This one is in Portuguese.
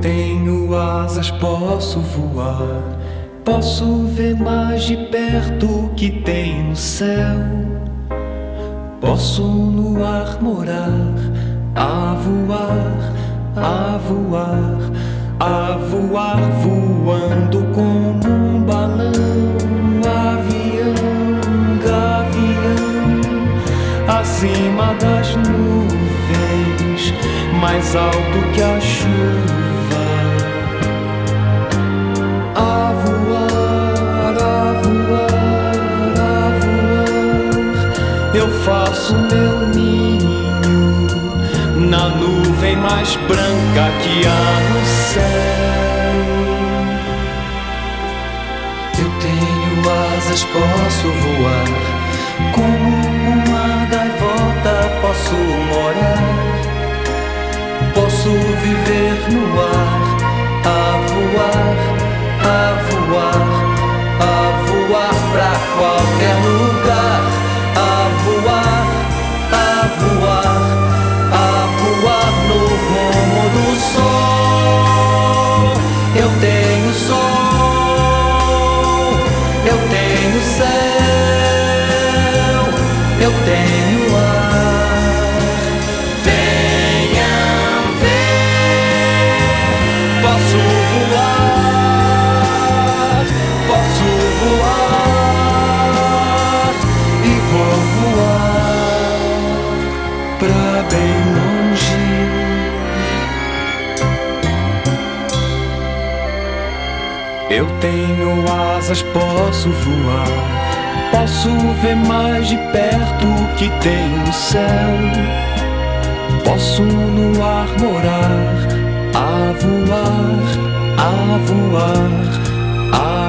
tenho asas, posso voar. Posso ver mais de perto o que tem no céu. Posso no ar morar, a voar, a voar, a voar, voando como um balão, avião, gavião, acima das nuvens, mais alto que a chuva. Eu faço meu ninho na nuvem mais branca que há no céu. Eu tenho asas, posso voar, como uma gaivota posso morar, posso viver no ar, a voar, a voar, a voar pra qualquer lugar Eu tenho sol, eu tenho céu, eu tenho ar. Venham ver, posso voar, posso voar e vou voar pra bem Eu tenho asas, posso voar. Posso ver mais de perto o que tem no céu. Posso no ar morar, a voar, a voar, a voar,